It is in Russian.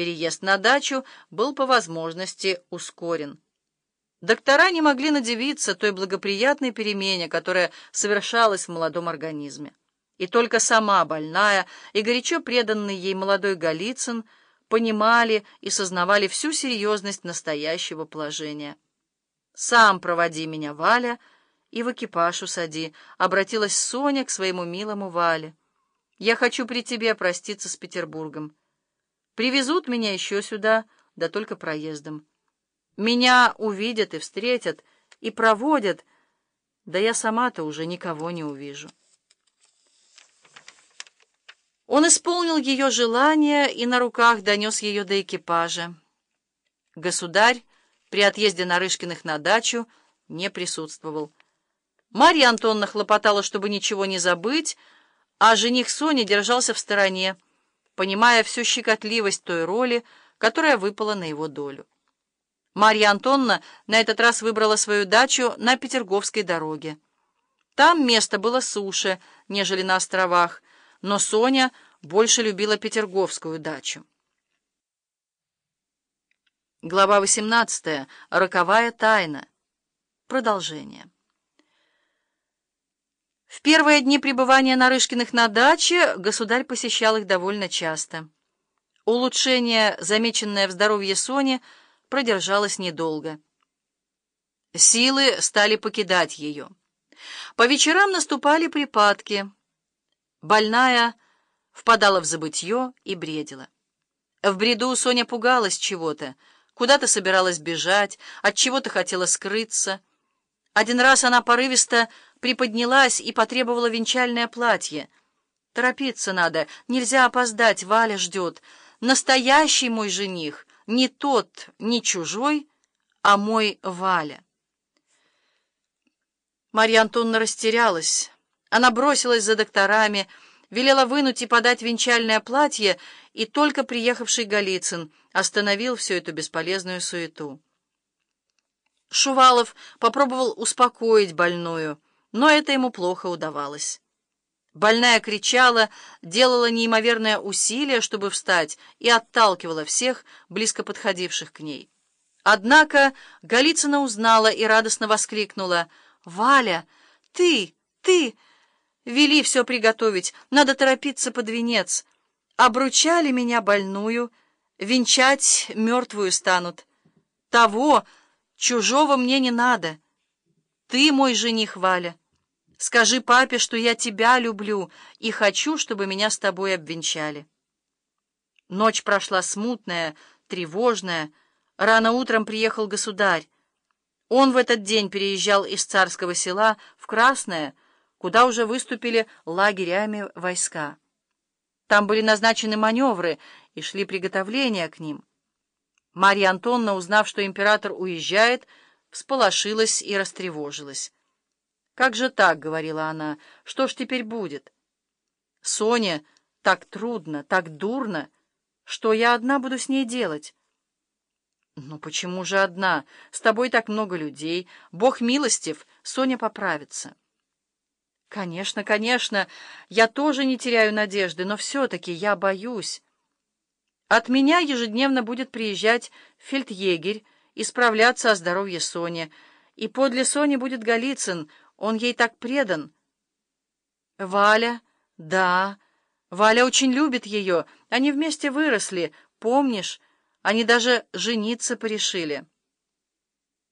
Переезд на дачу был по возможности ускорен. Доктора не могли надевиться той благоприятной перемене, которая совершалась в молодом организме. И только сама больная и горячо преданный ей молодой Голицын понимали и сознавали всю серьезность настоящего положения. «Сам проводи меня, Валя, и в экипаж усади», — обратилась Соня к своему милому Вале. «Я хочу при тебе проститься с Петербургом. Привезут меня еще сюда, да только проездом». Меня увидят и встретят, и проводят, да я сама-то уже никого не увижу. Он исполнил ее желание и на руках донес ее до экипажа. Государь при отъезде Нарышкиных на дачу не присутствовал. Марья Антонна хлопотала, чтобы ничего не забыть, а жених Сони держался в стороне, понимая всю щекотливость той роли, которая выпала на его долю. Марья Антонна на этот раз выбрала свою дачу на Петерговской дороге. Там место было суше, нежели на островах, но Соня больше любила Петерговскую дачу. Глава 18. Роковая тайна. Продолжение. В первые дни пребывания Нарышкиных на даче государь посещал их довольно часто. Улучшение, замеченное в здоровье Сони, продержалась недолго. Силы стали покидать ее. По вечерам наступали припадки. Больная впадала в забытье и бредила. В бреду Соня пугалась чего-то, куда-то собиралась бежать, от чего-то хотела скрыться. Один раз она порывисто приподнялась и потребовала венчальное платье. «Торопиться надо, нельзя опоздать, Валя ждет. Настоящий мой жених!» не тот, не чужой, а мой Валя. Марья Антоновна растерялась. Она бросилась за докторами, велела вынуть и подать венчальное платье, и только приехавший Голицын остановил всю эту бесполезную суету. Шувалов попробовал успокоить больную, но это ему плохо удавалось. Больная кричала, делала неимоверное усилие, чтобы встать, и отталкивала всех, близко подходивших к ней. Однако Голицына узнала и радостно воскликнула. «Валя, ты, ты! Вели все приготовить, надо торопиться под венец. Обручали меня больную, венчать мертвую станут. Того, чужого мне не надо. Ты мой жених, Валя». Скажи папе, что я тебя люблю и хочу, чтобы меня с тобой обвенчали. Ночь прошла смутная, тревожная. Рано утром приехал государь. Он в этот день переезжал из царского села в Красное, куда уже выступили лагерями войска. Там были назначены маневры и шли приготовления к ним. Марья Антонна, узнав, что император уезжает, всполошилась и растревожилась. «Как же так?» — говорила она. «Что ж теперь будет?» «Соня, так трудно, так дурно. Что я одна буду с ней делать?» «Ну почему же одна? С тобой так много людей. Бог милостив, Соня поправится». «Конечно, конечно, я тоже не теряю надежды, но все-таки я боюсь. От меня ежедневно будет приезжать фельдъегерь, исправляться о здоровье Сони, и подле Сони будет Голицын, он ей так предан. Валя, да, Валя очень любит ее. Они вместе выросли, помнишь? Они даже жениться порешили.